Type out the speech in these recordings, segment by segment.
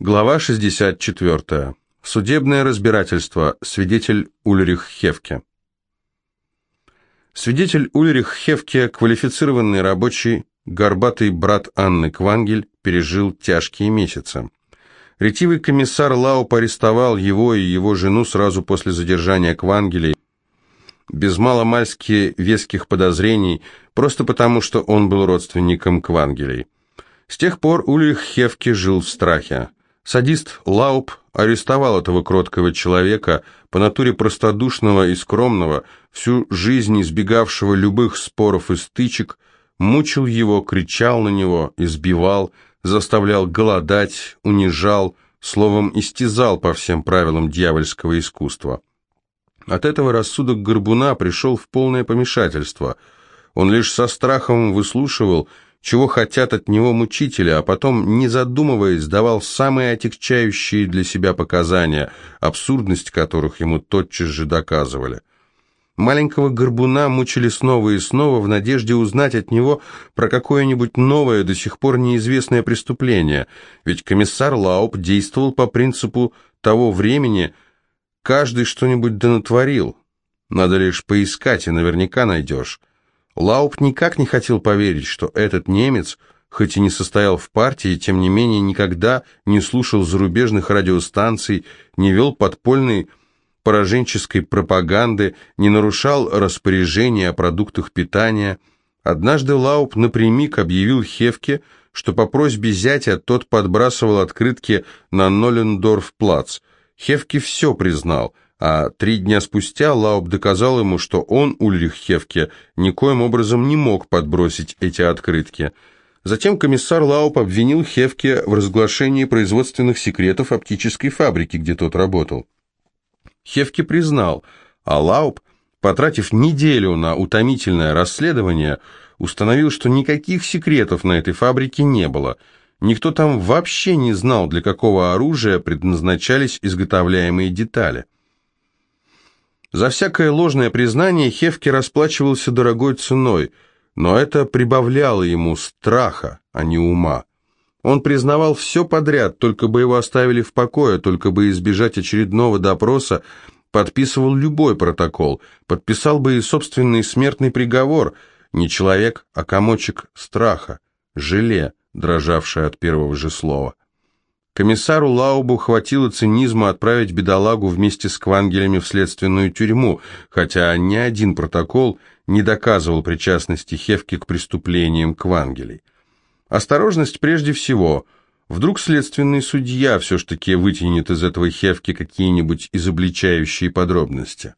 Глава 64. Судебное разбирательство. Свидетель Ульрих Хевке. Свидетель Ульрих Хевке, квалифицированный рабочий, горбатый брат Анны Квангель, пережил тяжкие месяцы. Ретивый комиссар Лауп арестовал его и его жену сразу после задержания Квангелей, без маломальски веских подозрений, просто потому, что он был родственником Квангелей. С тех пор Ульрих Хевке жил в страхе. Садист Лауп арестовал этого кроткого человека, по натуре простодушного и скромного, всю жизнь избегавшего любых споров и стычек, мучил его, кричал на него, избивал, заставлял голодать, унижал, словом, истязал по всем правилам дьявольского искусства. От этого рассудок Горбуна пришел в полное помешательство. Он лишь со страхом выслушивал, чего хотят от него мучители, а потом, не задумываясь, давал самые отягчающие для себя показания, абсурдность которых ему тотчас же доказывали. Маленького горбуна мучили снова и снова в надежде узнать от него про какое-нибудь новое, до сих пор неизвестное преступление, ведь комиссар Лауп действовал по принципу того времени, каждый что-нибудь донатворил. Надо лишь поискать, и наверняка найдешь. Лауп никак не хотел поверить, что этот немец, хоть и не состоял в партии, тем не менее никогда не слушал зарубежных радиостанций, не вел подпольной пораженческой пропаганды, не нарушал распоряжения о продуктах питания. Однажды Лауп напрямик объявил Хевке, что по просьбе зятя тот подбрасывал открытки на Ноллендорф-плац. Хевке все признал – а три дня спустя Лауб доказал ему, что он, Ульрих Хевке, никоим образом не мог подбросить эти открытки. Затем комиссар Лауб обвинил Хевке в разглашении производственных секретов оптической фабрики, где тот работал. Хевке признал, а Лауб, потратив неделю на утомительное расследование, установил, что никаких секретов на этой фабрике не было. Никто там вообще не знал, для какого оружия предназначались изготовляемые детали. За всякое ложное признание Хевке расплачивался дорогой ценой, но это прибавляло ему страха, а не ума. Он признавал все подряд, только бы его оставили в покое, только бы избежать очередного допроса, подписывал любой протокол, подписал бы и собственный смертный приговор, не человек, а комочек страха, желе, дрожавшее от первого же слова. Комиссару Лаубу хватило цинизма отправить бедолагу вместе с Квангелями в следственную тюрьму, хотя ни один протокол не доказывал причастности Хевки к преступлениям Квангелей. Осторожность прежде всего. Вдруг следственный судья все ж таки вытянет из этого Хевки какие-нибудь изобличающие подробности.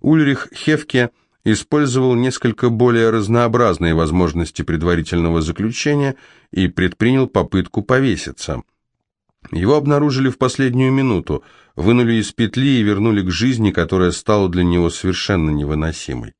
Ульрих Хевке использовал несколько более разнообразные возможности предварительного заключения и предпринял попытку повеситься – его обнаружили в последнюю минуту, вынули из петли и вернули к жизни, которая стала для него совершенно невыносимой.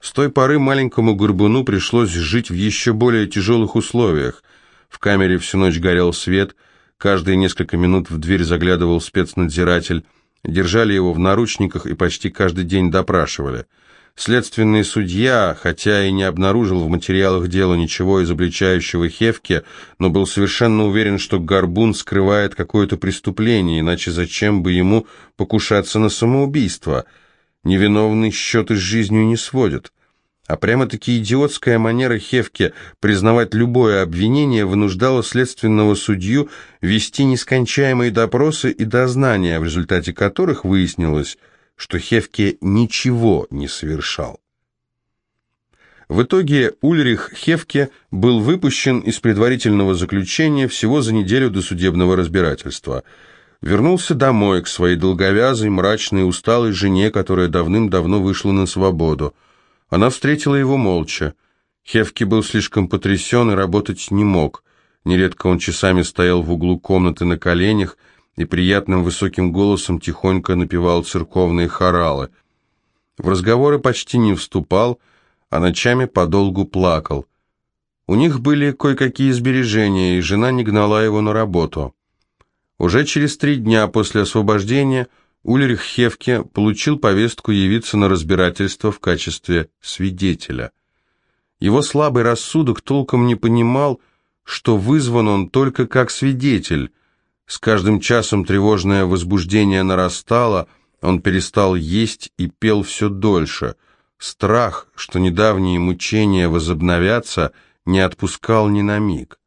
С той поры маленькому горбуну пришлось жить в еще более тяжелых условиях. В камере всю ночь горел свет, каждые несколько минут в дверь заглядывал спецнадзиратель, держали его в наручниках и почти каждый день допрашивали – Следственный судья, хотя и не обнаружил в материалах дела ничего изобличающего Хевке, но был совершенно уверен, что Горбун скрывает какое-то преступление, иначе зачем бы ему покушаться на самоубийство? Невиновный счеты с жизнью не сводит. А прямо-таки идиотская манера Хевке признавать любое обвинение вынуждала следственного судью вести нескончаемые допросы и дознания, в результате которых выяснилось – что Хевке ничего не совершал. В итоге Ульрих Хевке был выпущен из предварительного заключения всего за неделю до судебного разбирательства. Вернулся домой к своей долговязой, мрачной, усталой жене, которая давным-давно вышла на свободу. Она встретила его молча. Хевке был слишком потрясен и работать не мог. Нередко он часами стоял в углу комнаты на коленях, и приятным высоким голосом тихонько напевал церковные хоралы. В разговоры почти не вступал, а ночами подолгу плакал. У них были кое-какие сбережения, и жена не гнала его на работу. Уже через три дня после освобождения Ульрих Хевке получил повестку явиться на разбирательство в качестве свидетеля. Его слабый рассудок толком не понимал, что вызван он только как свидетель, С каждым часом тревожное возбуждение нарастало, он перестал есть и пел все дольше. Страх, что недавние мучения возобновятся, не отпускал ни на миг.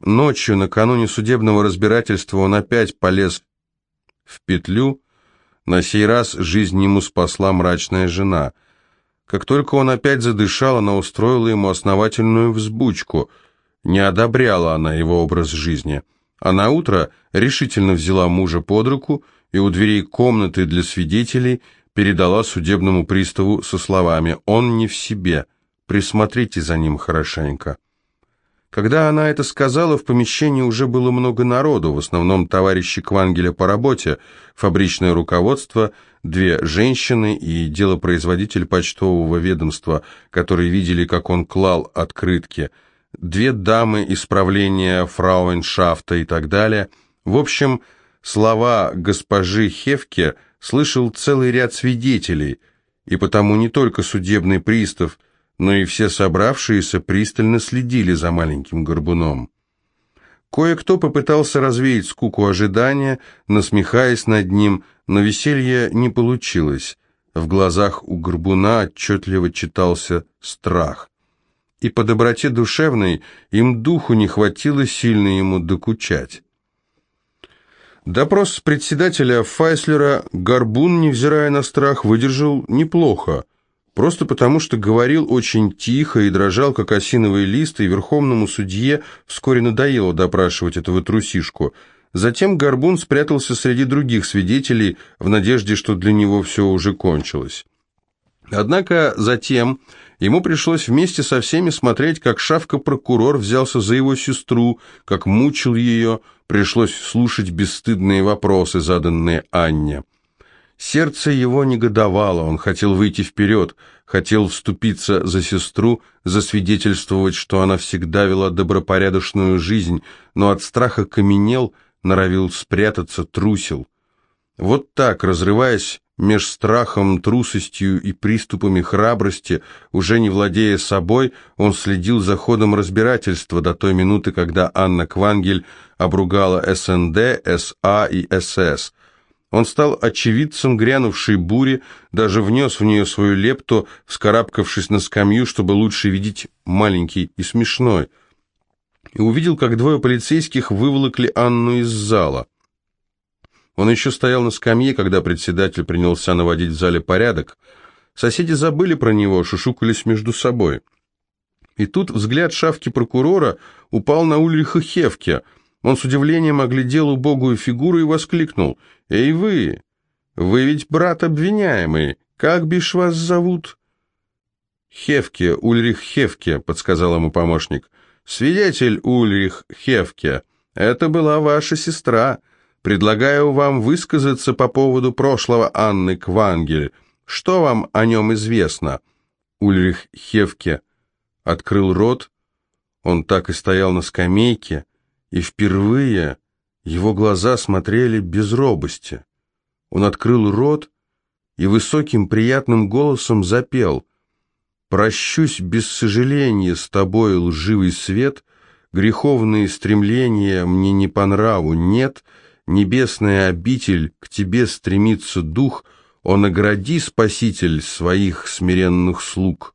Ночью, накануне судебного разбирательства, он опять полез в петлю. На сей раз жизнь ему спасла мрачная жена. Как только он опять задышал, она устроила ему основательную взбучку. Не одобряла она его образ жизни. А на утро решительно взяла мужа под руку и у дверей комнаты для свидетелей передала судебному приставу со словами «Он не в себе, присмотрите за ним хорошенько». Когда она это сказала, в помещении уже было много народу, в основном товарищи Квангеля по работе, фабричное руководство, две женщины и делопроизводитель почтового ведомства, которые видели, как он клал открытки, две дамы исправления фрауеншафта и так далее. В общем, слова госпожи Хевке слышал целый ряд свидетелей, и потому не только судебный пристав – но и все собравшиеся пристально следили за маленьким горбуном. Кое-кто попытался развеять скуку ожидания, насмехаясь над ним, но веселье не получилось. В глазах у горбуна отчетливо читался страх. И по доброте душевной им духу не хватило сильно ему докучать. Допрос председателя Файслера Горбун, невзирая на страх, выдержал неплохо просто потому, что говорил очень тихо и дрожал, как осиновый лист, и верховному судье вскоре надоело допрашивать этого трусишку. Затем Горбун спрятался среди других свидетелей в надежде, что для него все уже кончилось. Однако затем ему пришлось вместе со всеми смотреть, как шавка-прокурор взялся за его сестру, как мучил ее, пришлось слушать бесстыдные вопросы, заданные Анне. Сердце его негодовало, он хотел выйти вперед, хотел вступиться за сестру, засвидетельствовать, что она всегда вела добропорядочную жизнь, но от страха каменел, норовил спрятаться, трусил. Вот так, разрываясь меж страхом, трусостью и приступами храбрости, уже не владея собой, он следил за ходом разбирательства до той минуты, когда Анна Квангель обругала СНД, СА и СС – он стал очевидцем грянувшей бури, даже внес в нее свою лепту, вскарабкавшись на скамью, чтобы лучше видеть маленький и смешной. И увидел, как двое полицейских выволокли Анну из зала. Он еще стоял на скамье, когда председатель принялся наводить в зале порядок. Соседи забыли про него, шушукались между собой. И тут взгляд шавки прокурора упал на Ульриха Хевке – он с удивлением оглядел убогую фигуру и воскликнул. «Эй вы! Вы ведь брат обвиняемый! Как бишь вас зовут?» «Хевке, Ульрих Хевке», — подсказал ему помощник. «Свидетель Ульрих Хевке, это была ваша сестра. Предлагаю вам высказаться по поводу прошлого Анны Квангель. Что вам о нем известно?» Ульрих Хевке открыл рот. Он так и стоял на скамейке, и впервые его глаза смотрели без робости. Он открыл рот и высоким приятным голосом запел «Прощусь без сожаления с тобой, лживый свет, греховные стремления мне не по нраву, нет, небесная обитель, к тебе стремится дух, он огради, Спаситель, своих смиренных слуг».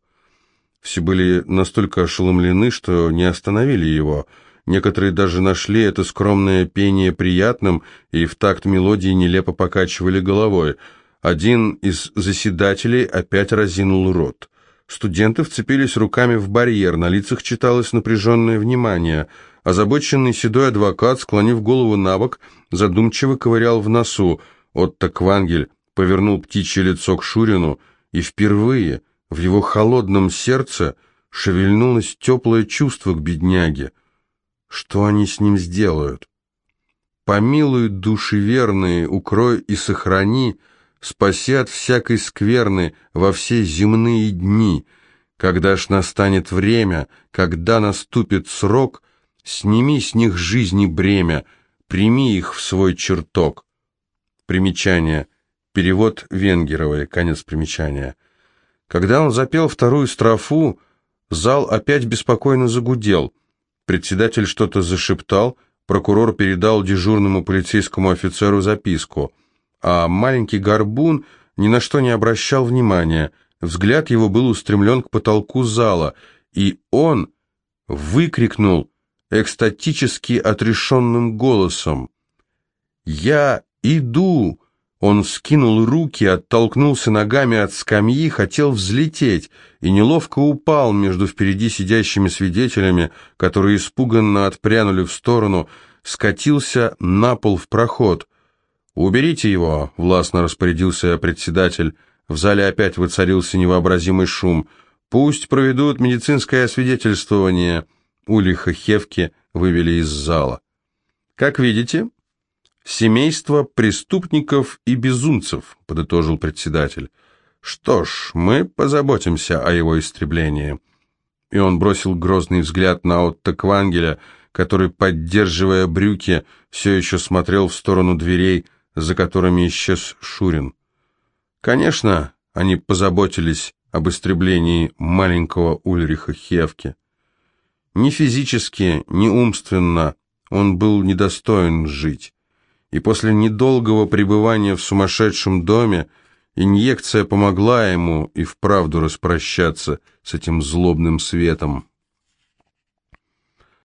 Все были настолько ошеломлены, что не остановили его – Некоторые даже нашли это скромное пение приятным и в такт мелодии нелепо покачивали головой. Один из заседателей опять разинул рот. Студенты вцепились руками в барьер, на лицах читалось напряженное внимание. Озабоченный седой адвокат, склонив голову на бок, задумчиво ковырял в носу. Отто Квангель повернул птичье лицо к Шурину, и впервые в его холодном сердце шевельнулось теплое чувство к бедняге. Что они с ним сделают? Помилуй души верные, укрой и сохрани, спаси от всякой скверны во все земные дни. Когда ж настанет время, когда наступит срок, сними с них жизни бремя, прими их в свой чертог. Примечание. Перевод Венгеровой. Конец примечания. Когда он запел вторую строфу, зал опять беспокойно загудел – Председатель что-то зашептал, прокурор передал дежурному полицейскому офицеру записку, а маленький горбун ни на что не обращал внимания. Взгляд его был устремлен к потолку зала, и он выкрикнул экстатически отрешенным голосом «Я иду!» Он скинул руки, оттолкнулся ногами от скамьи, хотел взлететь и неловко упал между впереди сидящими свидетелями, которые испуганно отпрянули в сторону, скатился на пол в проход. «Уберите его!» — властно распорядился председатель. В зале опять воцарился невообразимый шум. «Пусть проведут медицинское освидетельствование!» Улиха Хевки вывели из зала. «Как видите, «Семейство преступников и безумцев», — подытожил председатель. «Что ж, мы позаботимся о его истреблении». И он бросил грозный взгляд на Отто Квангеля, который, поддерживая брюки, все еще смотрел в сторону дверей, за которыми исчез Шурин. Конечно, они позаботились об истреблении маленького Ульриха Хевки. Ни физически, ни умственно он был недостоин жить и после недолгого пребывания в сумасшедшем доме инъекция помогла ему и вправду распрощаться с этим злобным светом.